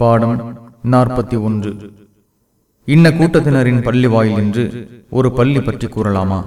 பாடம் நாற்பத்தி ஒன்று. இன்ன கூட்டத்தினரின் பள்ளி வாயில் என்று ஒரு பள்ளி பற்றி கூறலாமா?